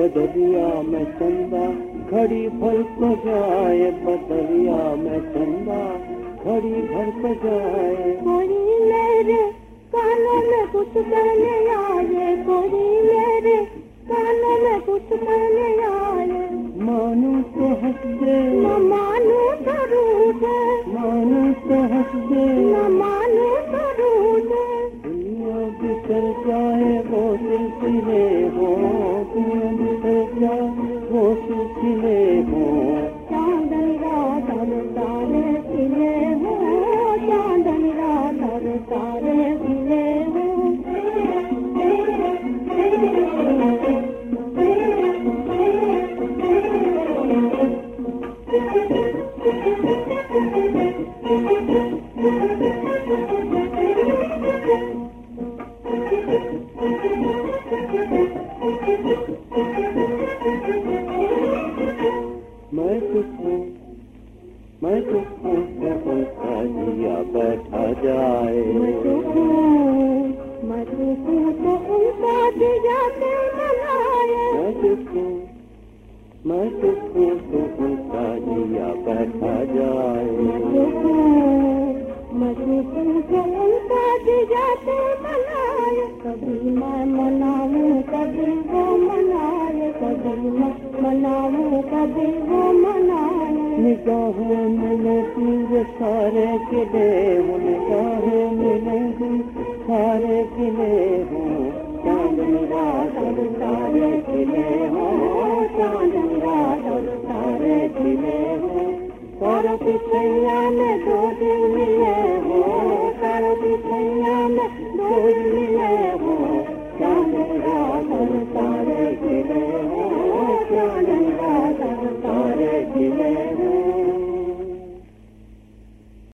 बदरिया में चंदा घड़ी भर को जाए बदरिया में चंदा घड़ी भर को जाए। कोई मेरे कानों में कुछ कहने आए कोई मेरे कानों में कुछ कहने आए। मानू तो हंस दे। न मानू तो रूठे। मानू तो हंस दे। न मानू तो रूठे। दुनिया बिसर जाए वो सिलसिले हो मैं तो तो उनका दिया बैठा हूँ मैं चुप हूँ तो उनका दिया के मनाए कभी मैं मनाऊँ कभी वो मनाए कभी मैं मनाऊँ कभी वो मनाए निगाहें मिलेगी सारे किले निगाहें मिलेगी सारे किले हो चांदनी रात और सारे किले हो चांदनी रात और सारे किले हो तारों की छैया में दो दिन